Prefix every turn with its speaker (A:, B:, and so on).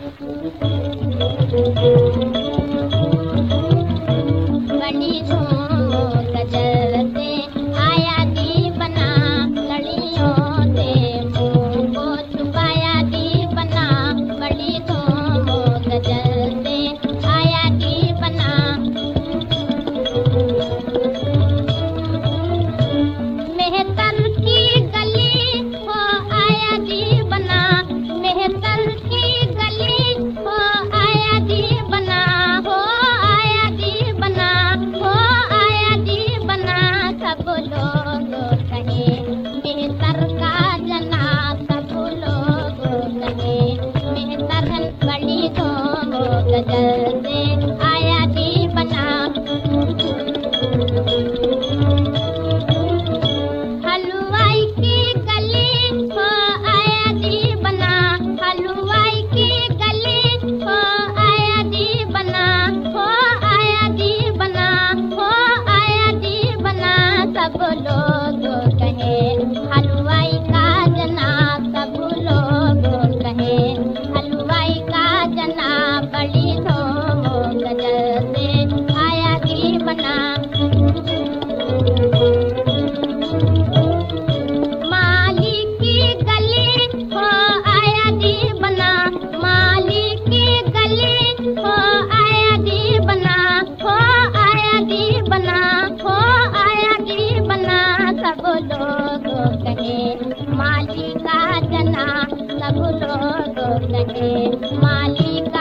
A: Thank you. सब लोग कहे मेहतर का जना सब लोग कहे मेहतर बड़ी तो गज़ल से आया थी बना हलवाई की गली हो आया दी बना हलवाई की गली हो आया दी बना हो आया दी बना हो सब लोग कहे मालिका जना सब लोग कहे मालिका